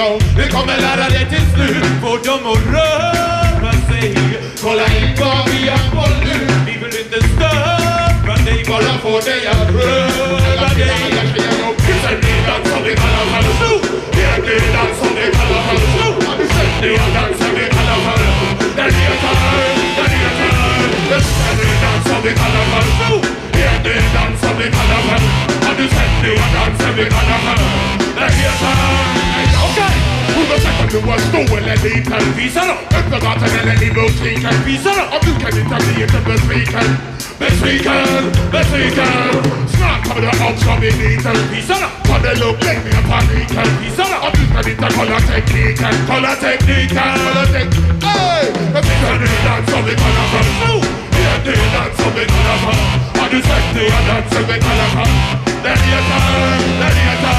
Vi kommer lära dig till slut. Få dem att röra sig. Kolla in vad vi har på nu. Vi vill inte störa dig, bara få dig att röra dig. Det är en dans som för. Det som vi kallar för. Det er är för den heter Det är en dans som vi kallar för. Det är en dans som för det? Som vi kallar för Den heter Okej! Du var stor eller liten Visa då! Öppna gatan eller i butiken Visa då! Om du kan inte bli inte besviken Besviken, besviken Snart kommer du också bli liten Visa då! Ta det lugnt, lägg ner paniken Visa då! Om du kan inte kolla tekniken Kolla tekniken! Kolla tekniken! Ey! Det finns en ny dans som vi kallar för sno Det är en ny dans som vi kallar för Har du sett nya dans som vi kallar för Den heter, den heter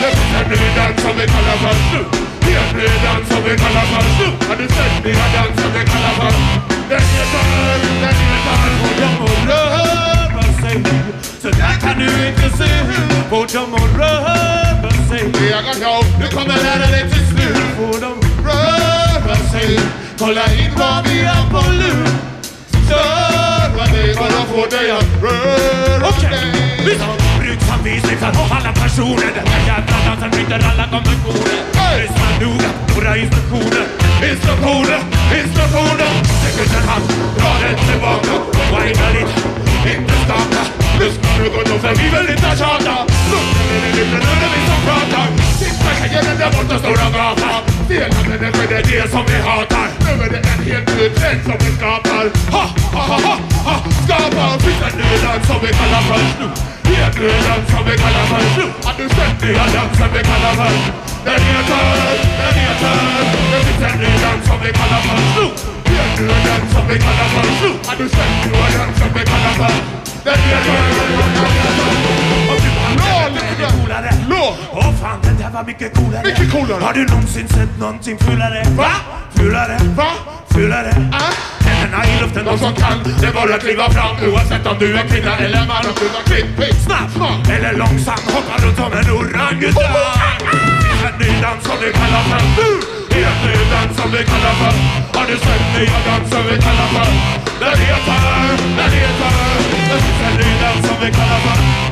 Det finns en ny dans som vi kallar för Det är en ny dans som vi kallar för sno Har du sett mina dans som vi kallar för Den Där den heter Får dem att röra sig Så där kan du inte se Får dem att röra sig Jag kan gå, du kommer lära dig till slut Får dem röra sig Kolla in vad vi har på lur Störa dig, bara få dig att röra dig Bruksanvisning för alla personer Den här jävla dansen bryter alla konventioner! Lyssna noga våra instruktioner Instruktioner, instruktioner Sträck ut en hand, dra den tillbaka Whina lite, inte Lyssna nu gott för vi vill inte tjata nu Sitta tjejen där borta stora gatan Dela som vi hatar Nu är det en helt ny trend Ha, ha, ha, ha, ha Skapar, finns en ny dans som vi kallar för snu Helt ny dans som vi kallar för snu Har du sett nya dansen Den den vi kallar för Den heter, den heter Du lite coolare Låt. Åh fan, det där var mycket coolare Mycket coolare. Har du någonsin sett någonting fulare? Va? Fulare? Va? Fulare? Ah? Händerna i luften, De som kan, det är bara att kliva fram Oavsett om du är kvinna eller man Om du var klipp, klipp, Snabb snabb eller långsam, hoppa runt som en orangutang Finns en ny dans som vi kallar för Det är en ny dans som vi kallar för Har du sett nya dans som vi kallar för Den heter, den heter Det finns en ny dans som vi kallar för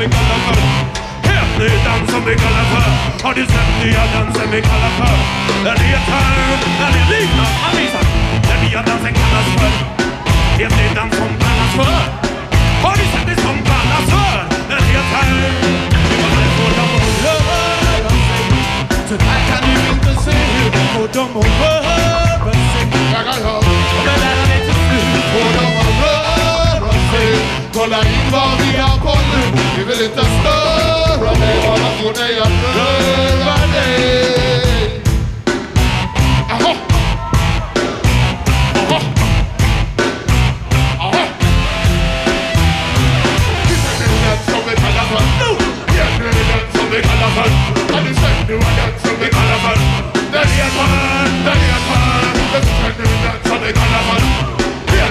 vi kallar för. Helt ny dans som vi kallar för. Har du sett nya dansen vi kallar för? Den heter, den är liknande? Anvisad Den nya dansen kallas för. Helt ny dans som kallas för. Har du sett det som kallas för? Den heter Vi måste få dem att röra sig Så där kan du inte se hur du får dem att röra sig Jag kan gå, Kommer lära dig till slut få dem Kolla in vad vi har Vi vill inte störa dig Bara få dig att röra dig Aha! Aha! Aha! Är den som vi kallar för nu är den som vi kallar för Har du sett nu den som vi kallar för Den den den vi för Det är den som vi kallar för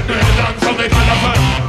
nu den som vi kallar för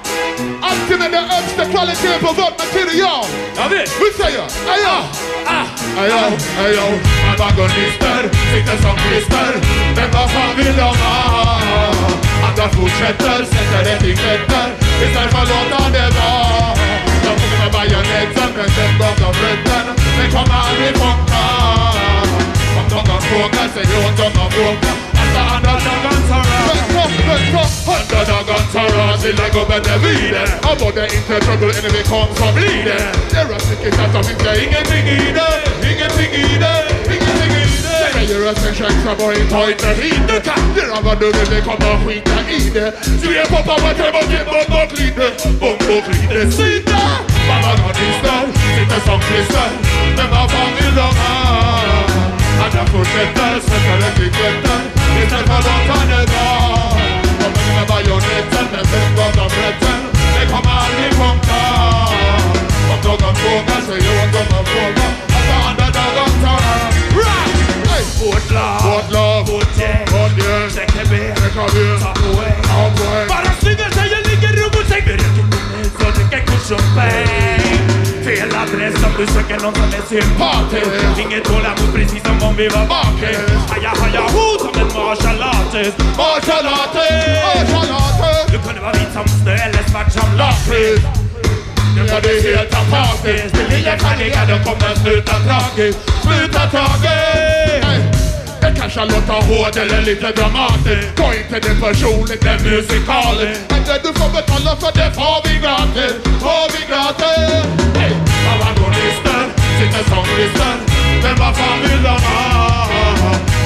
The and the quality and provoke material. Love it. We say ya, ayo, ayo, ayo, ayo. Antagonister, sitter som klister, vem fan vill de ha? Andra fortsätter, sätter etiketter, istället för låta det vara. De tog med bajonetten, a sen gav de rätten, men kommer aldrig fånga. Om någon frågar, you're talking att våga. Rasta underdog and Underdog and Sarah, she like up and leader. About the inter-trouble enemy comes from leader. There are sickness that top is the ingenting eater, ingenting eater, ingenting eater. There are section trouble in point to heat the cat. There are do they come up with the eater. a papa, whatever, get but not leader. Bum, bum, leader, sweeter. Mama got this done, it's a song crystal. Never found in the man. And I put it down, so I let it get done. Istället för att låta det vara Kommer med bajonetten Men sen gav de rätten Det kommer aldrig funka Om någon frågar sig åt dem och frågar Alla andra dagar tar Right! Vårt lag, Vårt lag vårt gäng, Vårt gäng sträcker ben, Sträcker ben. tar poäng. Ta poäng Bara snygga tjejer ligger rum och säng. Vi röker minnet så dricker kors och peng. Fel adress om du söker någon som är sympatisk. Inget tålamod precis som om vi var bakis. Haja haja ho som en artist. Marshalater Marshalater Du kunde vara vit som snö eller svart som lakrits. Ja det är helt apatiskt Det kan ligga, då kommer sluta tragiskt. Sluta hey. Det kanske låter hårt eller lite dramatiskt Ta inte det personligt, det är musikaliskt Men det du får betala för det får vi gratis Får vi gratis hey. Avantgardister sitter som brister Men vad fan vill de ha?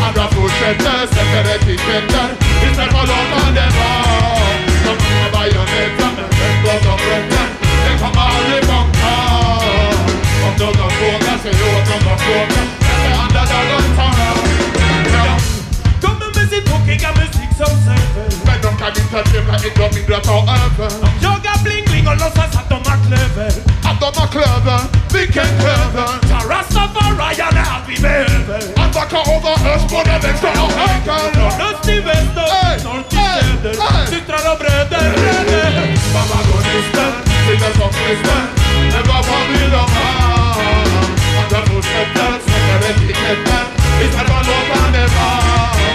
and the food centers, separated vendor. It's a all over them all. Some people buy your net and the go to Brenton. They come all the bunker. Come down the floor, that's oh, the road from the floor. That's the underdog on. Come and visit Cookie, come and. Men de kan inte tävla, inte mindre ta över Jagar bling-bling och låtsas att de har klöver. Att de har klöver, vilken klöver Ta Rastafarian är allt vi behöver. Att backa över öst, både vänster och höger Från öst till väster, norr till söder. Systrar och bröder, bröder. Mamma gonister, sitter som krister Men vad vill de ha? Fortsätter, att låta det vara De kommer bajonetten, men vem gav dem rätten? Det kommer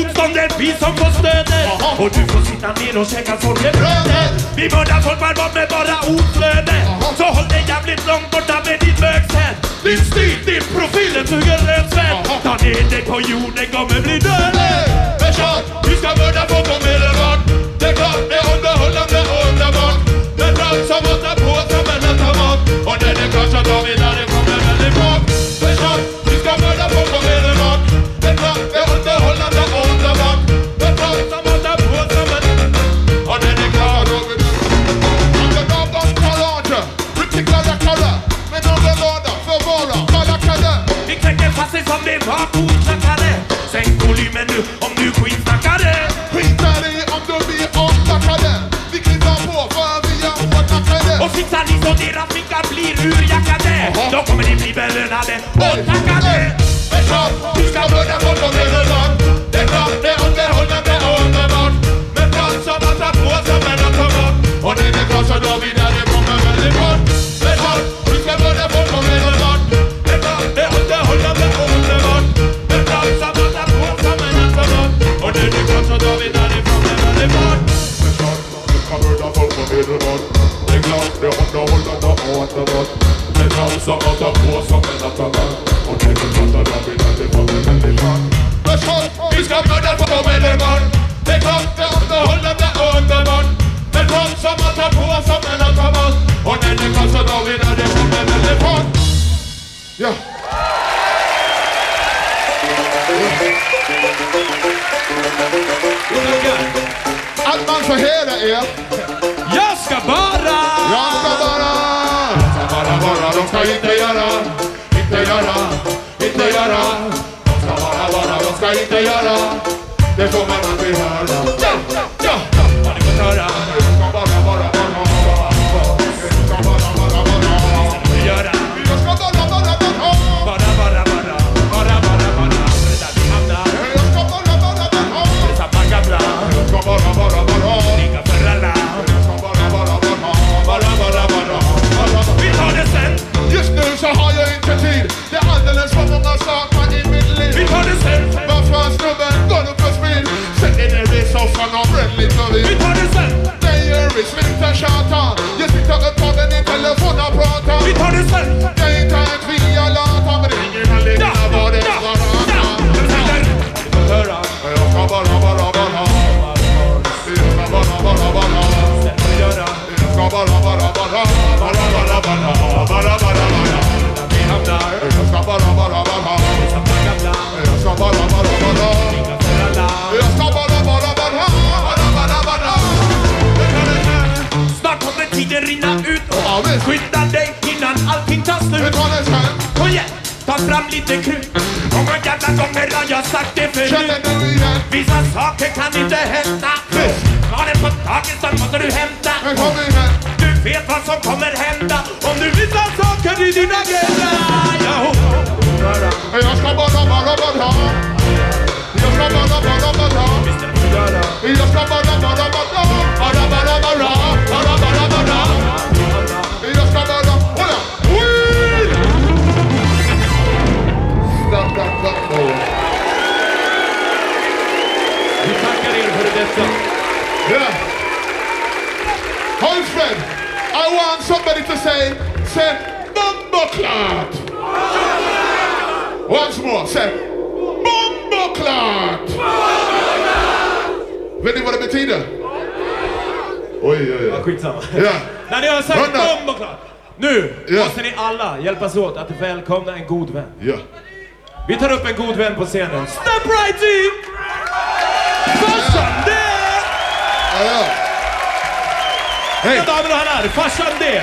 motstånd, det är vi som får stödet. Och du får sitta ner och käka sorgebrödet Vi mördar folk varvat med bara ordflöde Så håll dig jävligt långt borta med ditt bögsätt Din stil, din profil, den suger rödsvett Ta ner dig på jorden, kommer bli död. Det är klart, vi ska börja få på medelbart Det är klart, det är underhållande och underbart. Det är klart som att ta på som en automat Och när det är klart så tar vi sakordsnackare Sänk volymen nu om du skitsnackare Skitar i om du blir omtackade. Vi kliver på för vi är hårdnackade. Och fixar ni så deras fickor blir urjackade. Då kommer ni bli belönade och tackade. Det klart, du ska börja som en. Och är vi är vi ska dem. Det är klart, är underhållande som man tar på som en. Och när det är. Ja. Att man får höra er. Jag ska bara Jag ska bara... Jag ska bara vara, de ska. Inte y te llora, déjame. Smith and Sharton. You sit on the and the telephone operator. Sit on the. Visst. Skynda dig innan allting tar Vi slut tar det sen Kom igen, ta fram lite krut. Många jävla gånger har jag sagt det förut. Känner du igen? Vissa saker kan inte hända. Visst. Har den på taket så måste du hämta. Men kom igen. Du vet vad som kommer hända. Om du visar saker i din agenda say, say, Bumbleclot. Once more, say, Bumbleclot. Vet ni vad det betyder? Oj, oj, oj. Skitsamma Ja. När ni har sagt Hundra. bomb och klart Nu Ja. måste ni alla hjälpas åt att välkomna en god vän Ja. Vi tar upp en god vän på scenen Step right in! Farsan det! Ja. Mina damer och herrar, farsan det!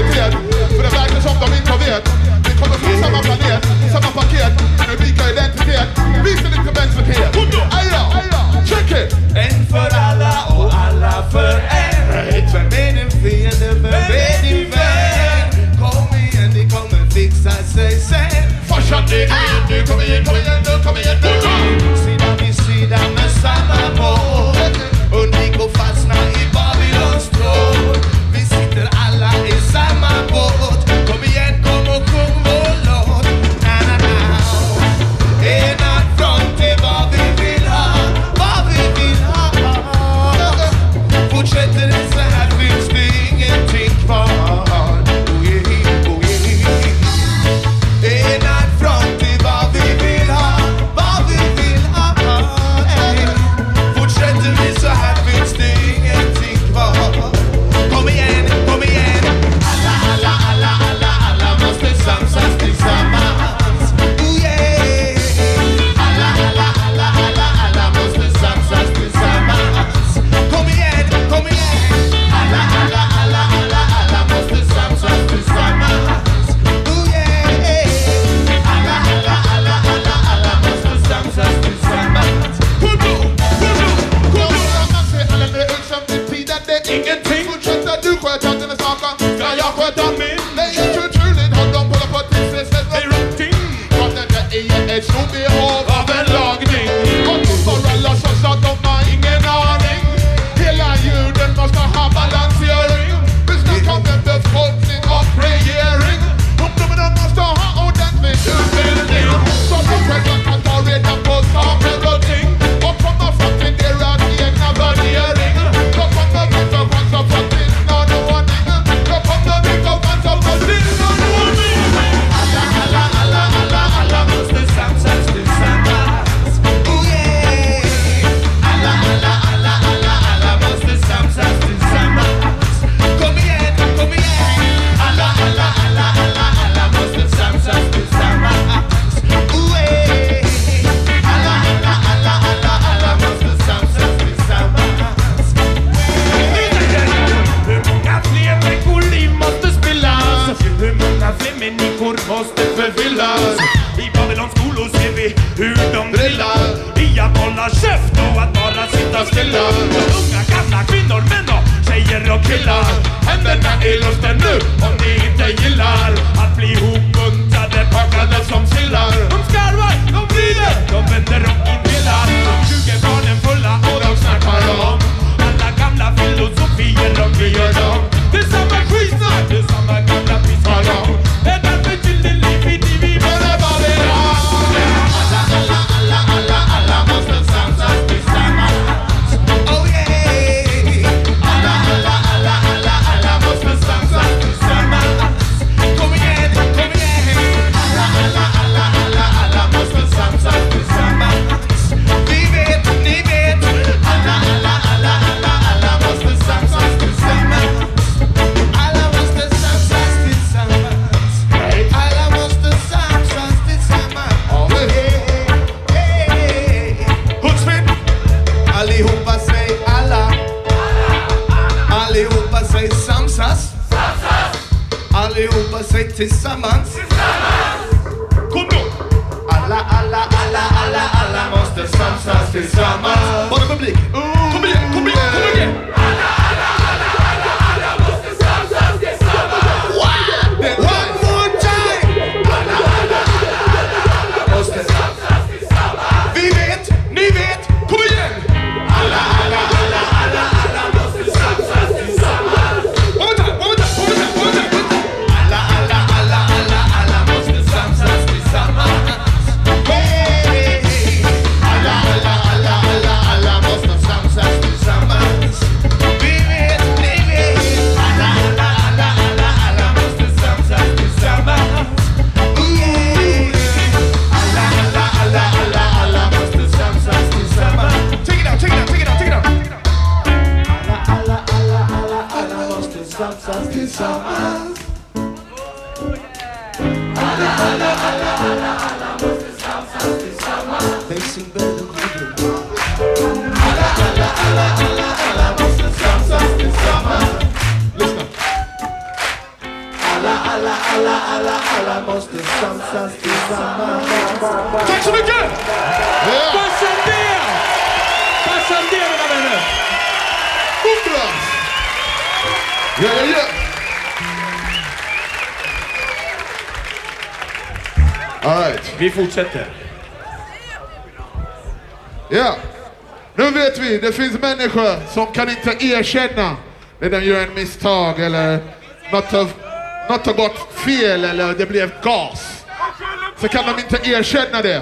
mycket! Ja. Passa ner! Passa ner mina vänner! Opera! Ja, ja, ja. All. Vi fortsätter. Ja, nu vet vi. Det finns människor som kan inte erkänna när de gör en misstag eller något har gått fel eller det blev gas. Så kan de inte erkänna det.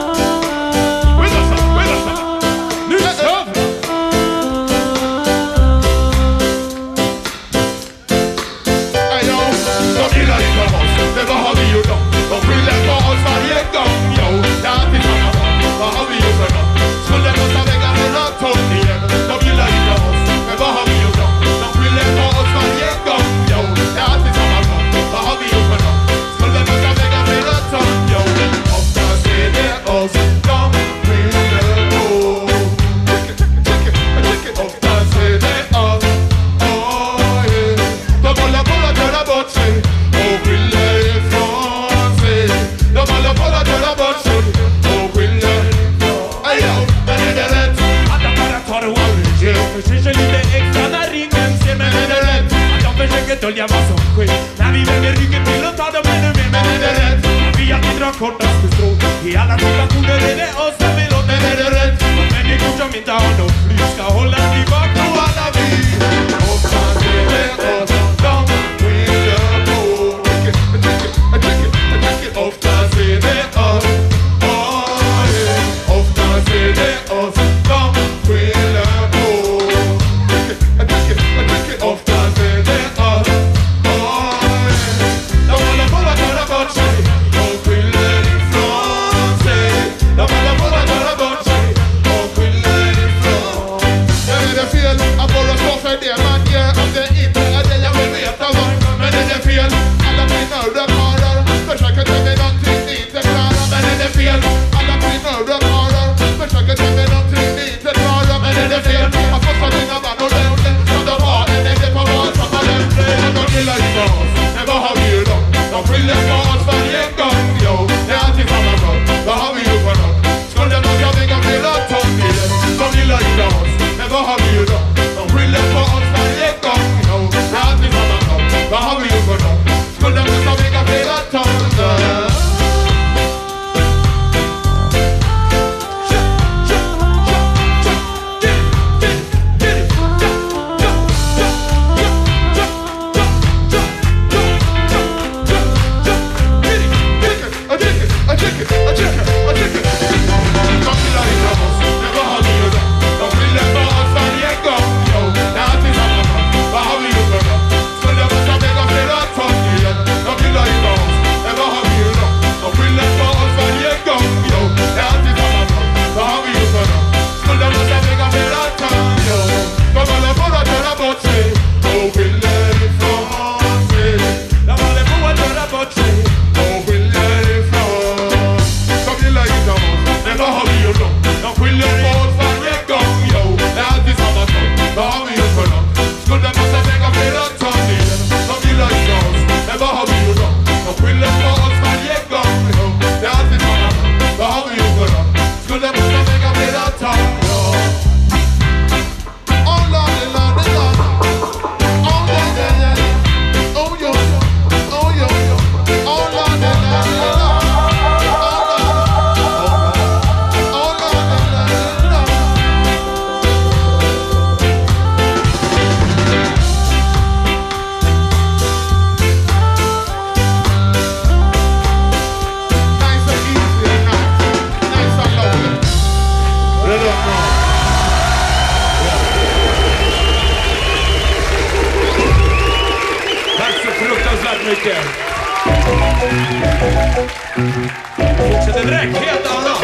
Fortsätter direkt, helt annat.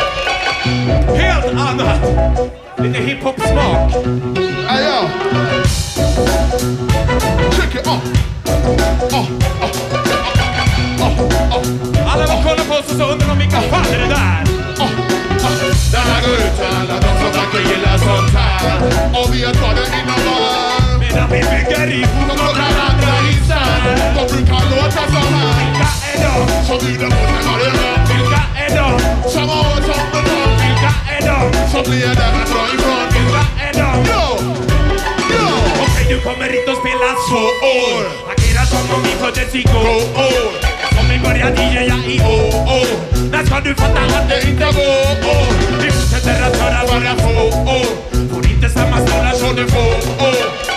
Helt annat. Lite hiphop-smak. Yo. Check it up. Oh, oh, oh, Alla var kollar på oss och så undrar de vilka fan är det där? oh, oh. Den här går ut till alla de som verkar gilla sånt här. Och vi har tagit inom varv. Medan vi bygger i och fot andra isär. De brukar låta så här. Vilka är de? Som bjuder på sig varje dag? Vilka är de? Som har ett sånt betalt. Vilka är de? Som blir därifrån ifrån. Vilka är de? Yo! Yo! Okej, du kommer hit och spelar Två år. Agera som om vi föddes igår. Två år. Som vi började DJa i år. När ska du fatta att det inte går? Vi fortsätter att höra Bara få år. Får inte samma stålar som du du får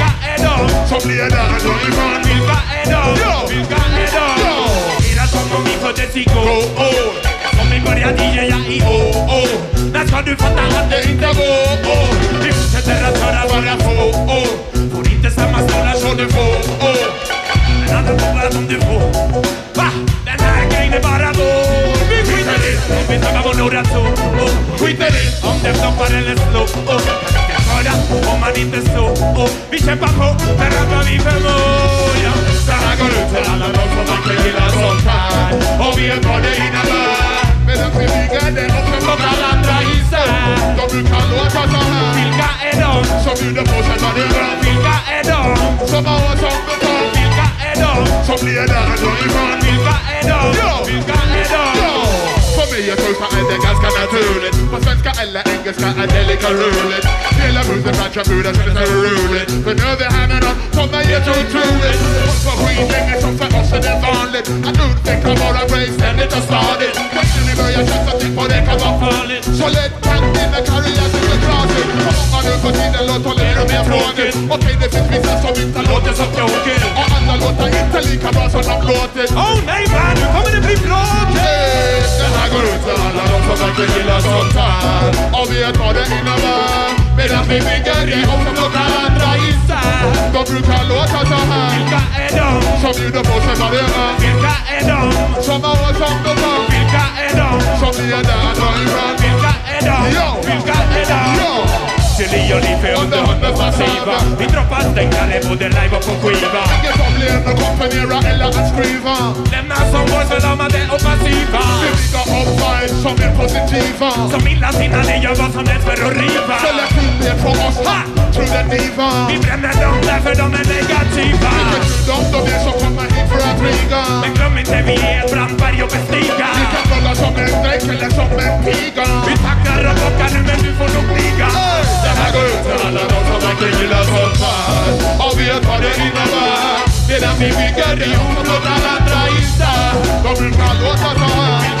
head up. Some lady and some man. We got We got me for Jesse. Oh oh. Some me body a DJ ya e oh oh. That's how the fun Oh. This is manifestou oh, Biche papo, terra pra mim vergonha Saragolute la la non so manche che la soltan in a So So ma som de ton Filka edon So bli edon är tulpa är det ganska naturligt. På svenska eller engelska är det lika roligt. Hela musen matchar brudar så är så roligt. För nu är vi här med nån som är helt otroligt Folk för skitlänge som för oss är det vanligt. Att utveckla våra brains ständigt och stadigt. Men när ni börjar känna till typ på det kan vara farligt. Så lätt kan dina karriärer bli trasig Och många nu för tiden låter mer och mer frågor Okej det finns vissa som inte låter så tråkigt. Och andra låter inte lika bra som de låtit Oh nej man, nu kommer det bli bråkigt? Den här går ut till alla de som verkligen gillar sånt här Och vet vad det innebär Medan vi bygger det och som låter andra isär De brukar låta så här Vilka är de? Som bjuder på sig vad det är Vilka är de? Som har oss som de har Vilka är de? Som vi är där därifrån Vilka är de? Ja. Vilka är de? Ja, Chili och Liv är underhållens massiva Vi droppar stänkare både live och på skiva inget problem att komponera eller att skriva Lämnar som förlamade och passiva positiva Som illasinnade gör vad som helst för att riva. Selektivitet för oss, ha! Tror den diva. Vi bränner dem därför de är negativa. De, de är som kommer hit för att kriga Men glöm inte vi är ett brandberg att bestiga. Vi kan rulla som en dräkt eller som en piga. Vi tackar och bockar nu men du får nog bliga Det här går ut till alla de som verkligen gillar sånt här. Och vet vad det innebär Medan vi bygger det och låter andra isär De brukar låta så här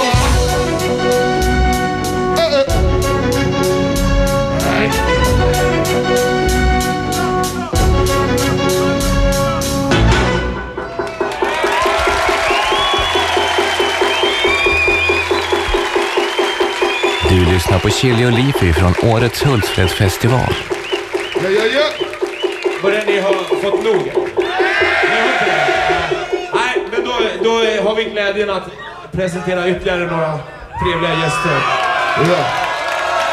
lyssnar på Chili och Leafy från årets Hultsfredsfestival. Ja, ja, ja. Börjar ni ha fått nog? Nej, men då, då har vi glädjen att presentera ytterligare några trevliga gäster. ja.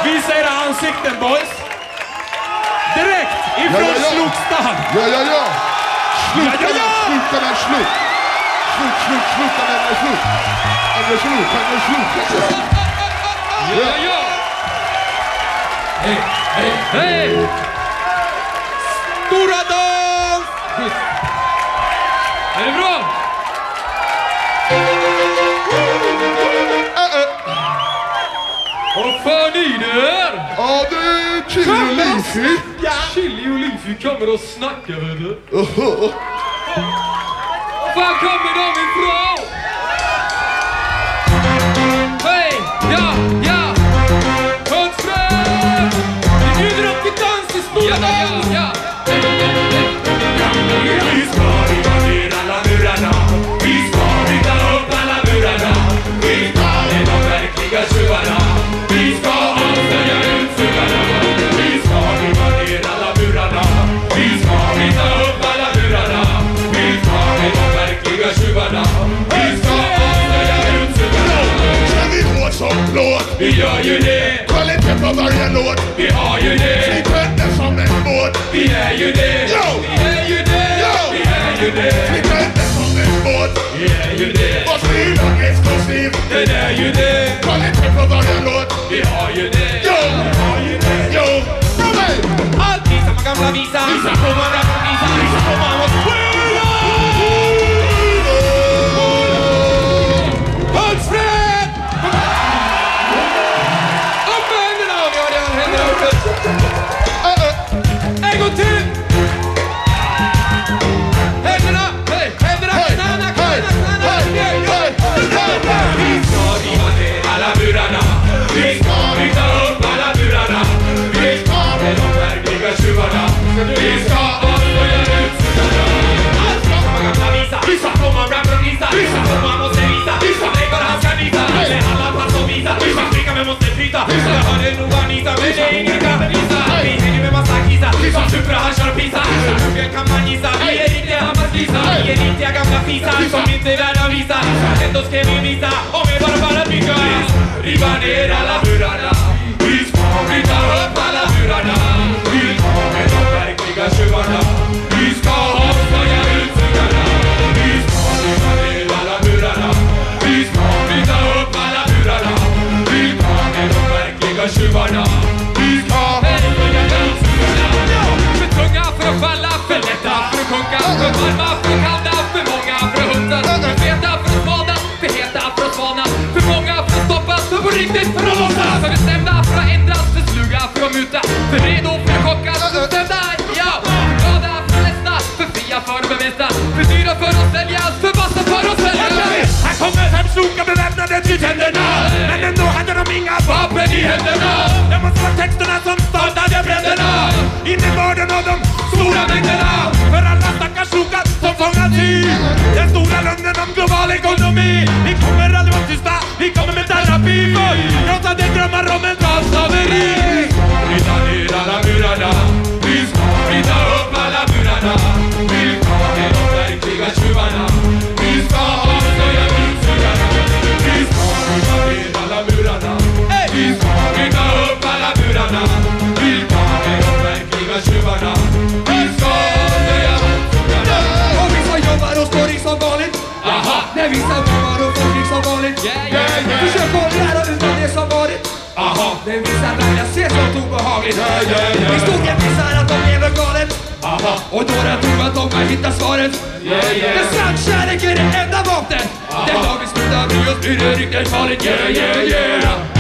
Visa era ansikten boys! Direkt ifrån Ja, ja, ja. Slogstan! Ja, ja, ja. Sluta Ja, ja, ja. den, sluta den, slut. Slut, slut, sluta den, är slut. Den är slut, den är slut. Ja, ja! Hej, hej, hej! Stora dans! Är det bra? Vad fan är det här? Ja, det är chili och leafy. Chili och Leafy kommer och snackar vet du. Var kommer de ifrån? Till dans i! Ja, Vi ska riva ner alla murarna Vi ska bryta upp alla murarna Vi tar är de verkliga tjuvarna Vi ska avslöja utsugarna Vi ska riva ner alla murarna Vi ska bryta upp alla murarna Vi ska är de verkliga tjuvarna Vi ska avslöja utsugarna Kör vi hårt som plåt. Vi gör ju det, Kvalitet på varje låt. vi har ju det good. Yeah, you did. Yo. Yeah, you did. Yo. Yeah, you did. We can't step on that boat. Yeah, you did. But we not exclusive. Yeah, you did. Call it people on your load. Yeah, you did. Yo. Yeah, you did. Yo. Come on. All these, I'm gonna visa. Visa, come on, visa. Visa, come on, what's kultura den dela Ferrarratak asukat zofongatzi Ez du galonen global ekonomi Ikon berra de batista, ikon mental rapi Gauza de drama Försök att lära ut av det som varit. Aha. Det visar att jag ser som obehagligt. Ja, ja, ja. Historien visar att de lever galet. Aha. Och några tror att de kan hitta svaret. Yeah, yeah. Men sann kärlek är det enda vapnet. Den dag vi slutar bry oss blir det riktigt farligt. Yeah, yeah, yeah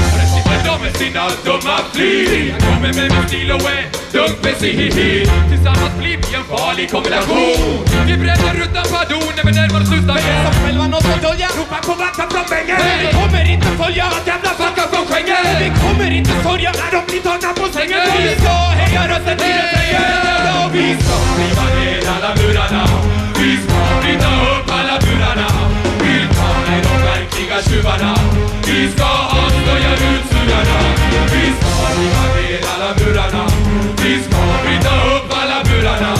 sina dumma flyg Kommer med min stil och är dumt med bensin Tillsammans blir vi en farlig kombination. Vi bränner utan pardon när vi närmar oss utstagen som själva något att dölja Ropar på vakta från bängen Men vi kommer inte följa. Nåt jävla fucka från skängen Vi kommer inte sörja. När de blir tagna på sängen. Och vi ska höja rösten till refrängen Och vi ska. Riva ner alla murarna. Vi ska bryta upp alla burarna Viska tjuvarna, vi ska avslöja utsuglarna. Vi ska riva ner alla murarna. Vi ska bryta upp alla burarna.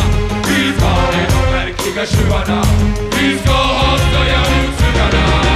Vi ska bli de verkliga tjuvarna. Vi ska avslöja utsuglarna.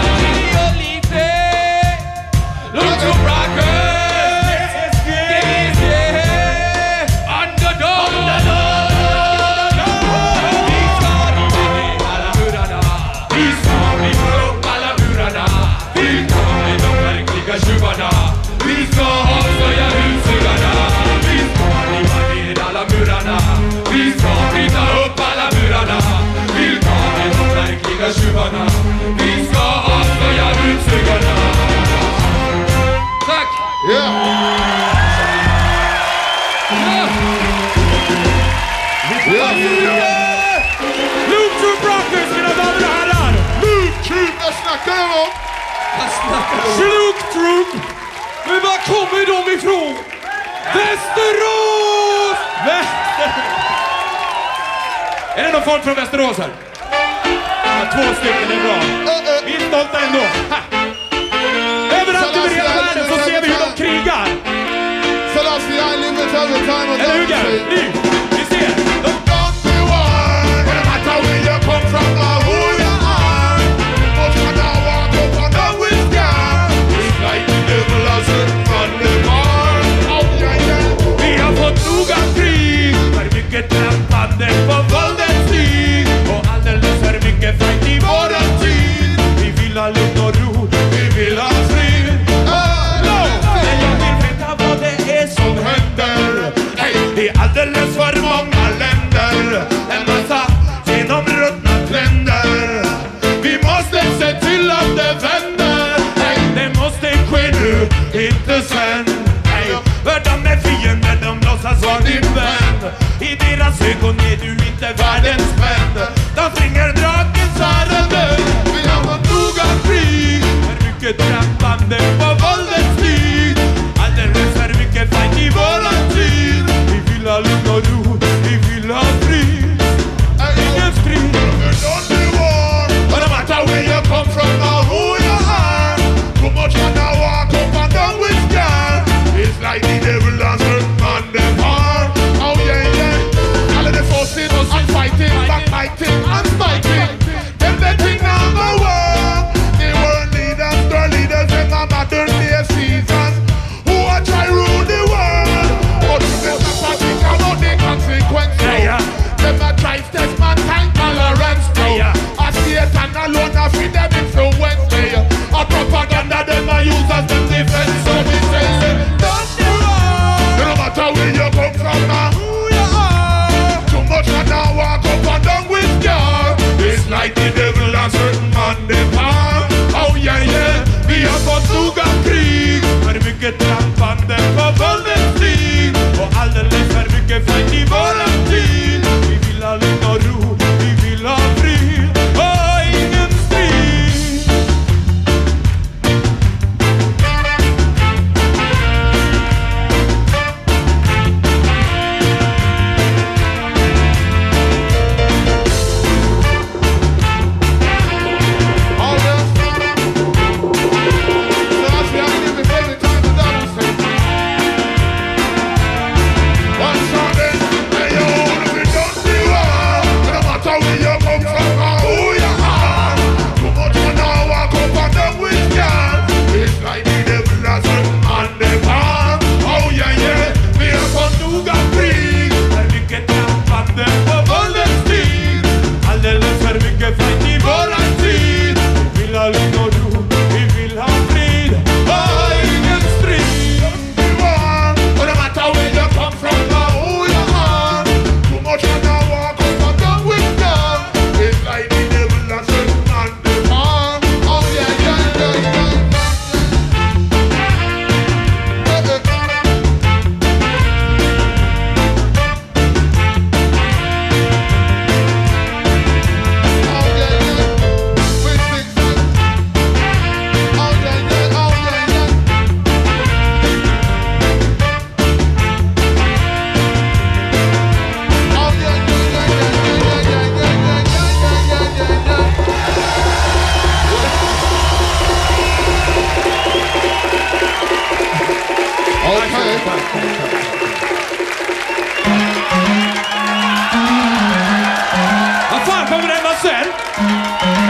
Kommer det hända sen?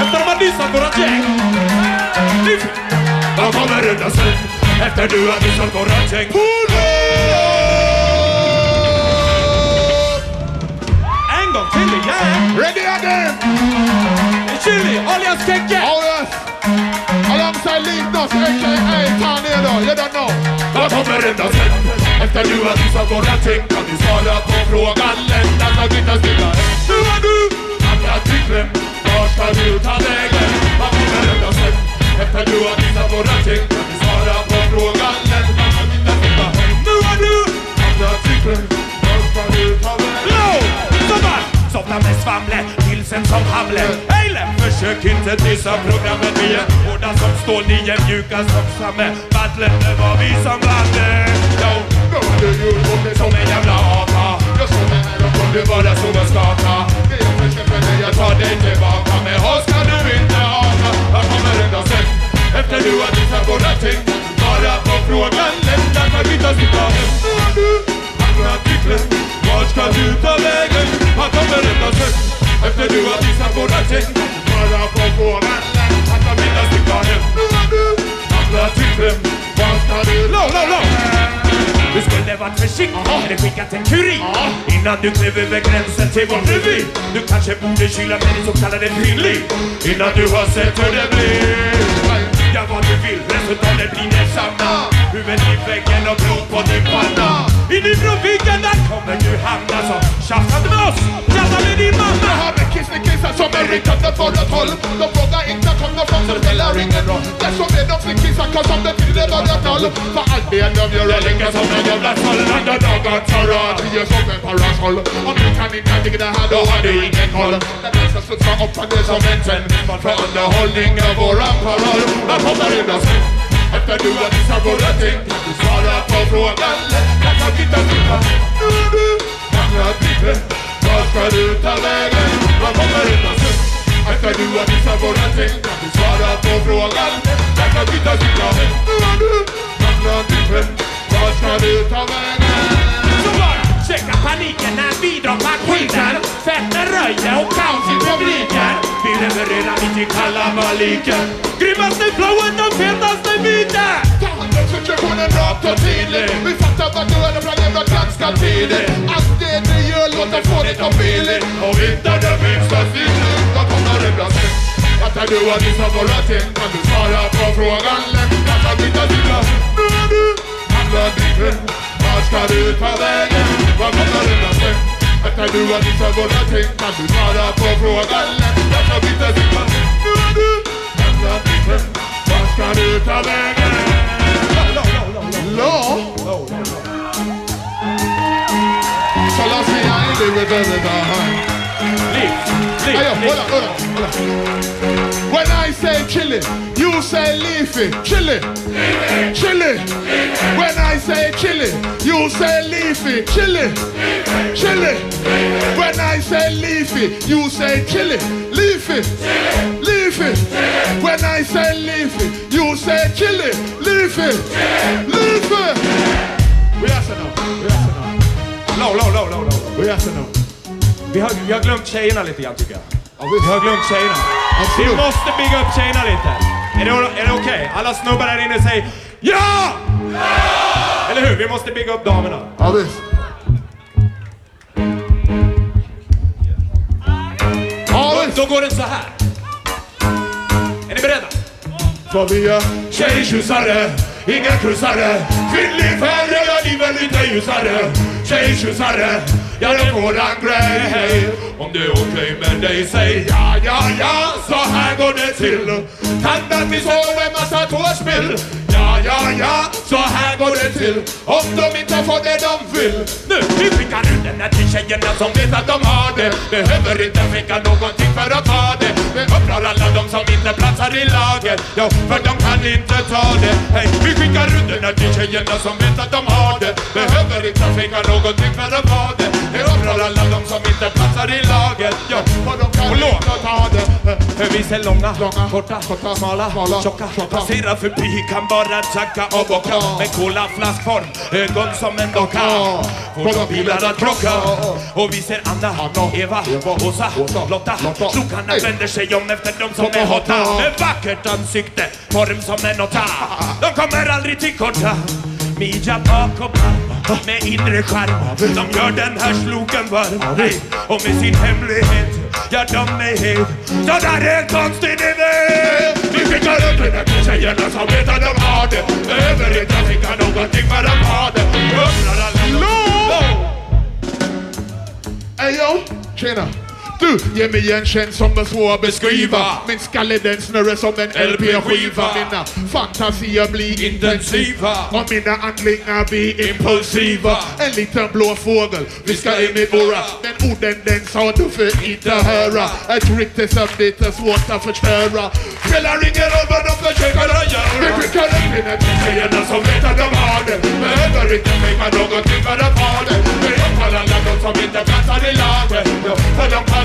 Efter de har dissat vårat gäng? Vad kommer hända sen? Efter du har dissat vårat gäng? En gång till, yeah! Ready again. Chili, alias Keke! Oh yes. Alongside Lignos, aka Tornado. You don't know. Vad kommer hända sen? Efter du har dissat våra ting kan du svara på frågan lätt att ha ditt sticka Nu har du hamnat i kläm Var ska du ta vägen? Vad kommer hända sen? Efter du har dissat våra ting. Kan du svara på frågan? Lätt att ha ditt sticka Nu har du hamnat i kläm Var ska du ta vägen? Low! Sommar! Somna med svamle, pilsen som Hamlet. Eilen, försök inte dissa programmet Vi är hårda som stål, ni är mjuka som samme Battlen, det var vi som vann det Yo, Nu har du gjort bort dig som en jävla apa. Jag står här och kunde skaka Det är för för dig, jag tar dig tillbaka Med oss kan du inte haka Vad kommer hända sen? Efter du har dissat våra ting Bara på frågan lätt att man byta sitta hem Nu har du hamnat i kläm Vart ska du ta vägen? Vad kommer hända sen? Efter du har dissat våra ting Bara på frågan lätt att man byta sitta hem Nu har du hamnat i kläm Vart ska du ta low, low, low! Du skulle varit försiktig, eller skickat en kurir. Innan du klev över gränsen till vårt revir Du kanske borde kyla med din så kallade pilli Innan du har sett hur det blir. Ja, vad du vill, resultatet blir detsamma. Huvud i väggen och blod på din panna i broviken, där kommer du hamna alltså. som tjafsade med oss, tjafsade med din Jag har med kissekissar som är riktade åt ett håll. De frågar inte kom de från så det spelar ingen roll. Det som är de fick kissa cause om det till det börjar noll För allt det de gör är lika som en jävla troll. Underdog och terror, vi är som en parasoll. Om du kan inte dig det här då har du ingen koll. Den här ska studsa upp på det som en tändning För underhållning är våran paroll. Vad kommer hända sen? After do what is a good thing. It's all up for program Like a guitar picker Nudu Magna picker Cause credit the lege I'm a marita sin After do what is a good thing. It's all up for program Like a guitar picker Nudu Magna picker Cause credit a eh? lege checka paniken när vi droppar skiten Fetten röjer och kaos i publiken. Vi levererar mitt i kalabaliken Grymmaste flowet och fetaste biten situationen rakt och tydligt Vi fattar vad du är och planerar ganska tidigt Allt det du gör låter fånigt och billigt. Och inte det minsta stiligt Vad kommer hända sen? Efter du har dissat våra ting kan du svara på frågan? Lätt Jag kan inte titta Nu är du. Kläm Vart ska du ta vägen? Vad menar du med? Att du att vissa våra ting kan du svara på frågan Jag kan byta situation Nu är du ända till hem Vad ska du ta vägen? Law? Så låt säga i livet över dagen Liv, liv, liv say chili, you say leafy. Chili. Chili. When I say chili, you say leafy. Chili. Chili. When I say leafy, you say chili. Leafy. Leafy. When I say leafy, you say chili. Leafy. Leafy. We are så nu. Vi är så nu. Low, low, low, low, low. Vi är så nu. Vi har, vi har glömt tjejerna lite grann tycker jag. Ja. Vi har glömt tjejerna. Vi måste bygga upp tjejerna lite. Är det, är det okej? Alla snubbar där inne säger ja! Eller hur? Vi måste bygga upp damerna. Ja, visst. Ja, visst. Då går den så här. Är ni beredda? För vi är Tjejtjusare, inga kryssare Kvinnlig färg gör livet lite ljusare Tjejtjusare, ja det är våran grej. Om det är okej med dig, säg ja, ja, ja. Så här går det till. Kan att vi sover massa tårspill? Ja, ja, ja, så här går det till. Om de inte får det de vill. Nu, vi skickar ut den här till tjejerna som vet att de har det. Behöver inte skicka någonting för att ha det. Vi öppnar alla de som inte platsar i laget Ja, för de kan inte ta det. Hej, vi skickar ut den här till tjejerna som vet att de har det. Behöver inte skicka någonting för att ha det. Det öppnar alla de som inte platsar i laget Ja, för de kan Och inte ta det vi ser långa, Långa, korta, korta, smala, smala, tjocka. tjocka. Passerar förbi, kan bara tacka och av. Med colaflaskform, ögon som en docka. Får de bilar att krocka. Och vi ser Anna, Eva, Åsa, Lotta. Krokarna vänder sig om efter dem som är hotta. Med vackert ansikte, form som en åtta. De kommer aldrig till korta. Midja och fram med inre charm. De gör den här sloken varm. Nej, och med sin hemlighet, ja de är het. Så där är en konstig idé. Vi skickar ut den här tjejerna som vet att de har det Behöver inte skicka någonting för de har det Öppnar alla Ey yo, tjena! Du, ge mig en som är svår att beskriva Min skalle den snurrar som en LP-skiva Mina fantasier blir intensiva Och mina handlingar blir impulsiva En liten blå fågel viskar i mitt öra Men orden den sa du för inte höra Ett rykte som lite svårt att förstöra Spelar ingen roll vad de försöker att göra Vi skickar upp till tjejerna som vet att de har det. Behöver inte någonting för det Vi upptar alla de som inte platsar i laget. För de kan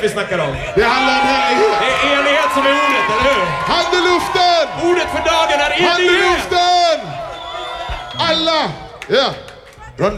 enighet vi snackar om. Det handlar om hemlighet. Det är enighet som är ordet, eller hur? Hand i luften! Ordet för dagen är Hand i enighet! luften! Alla! Ja, run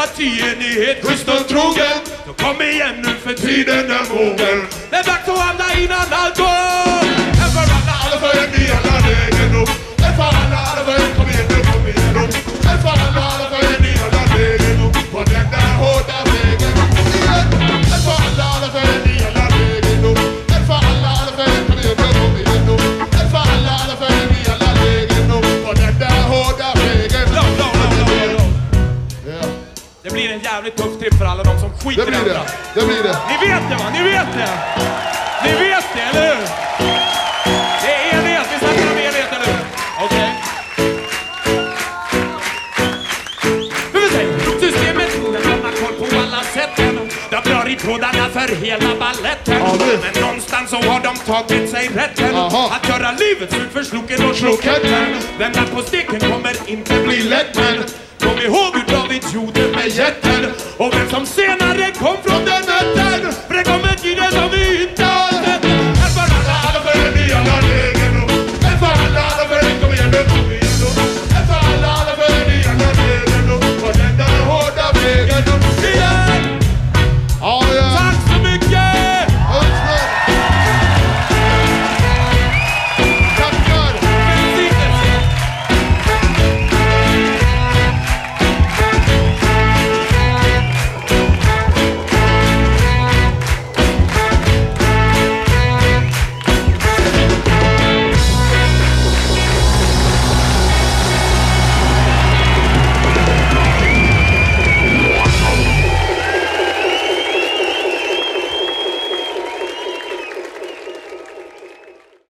partienighet, Kristus trogen. Så kom igen nu för tiden är mogen. livet ut för slucken och then Den är på sticken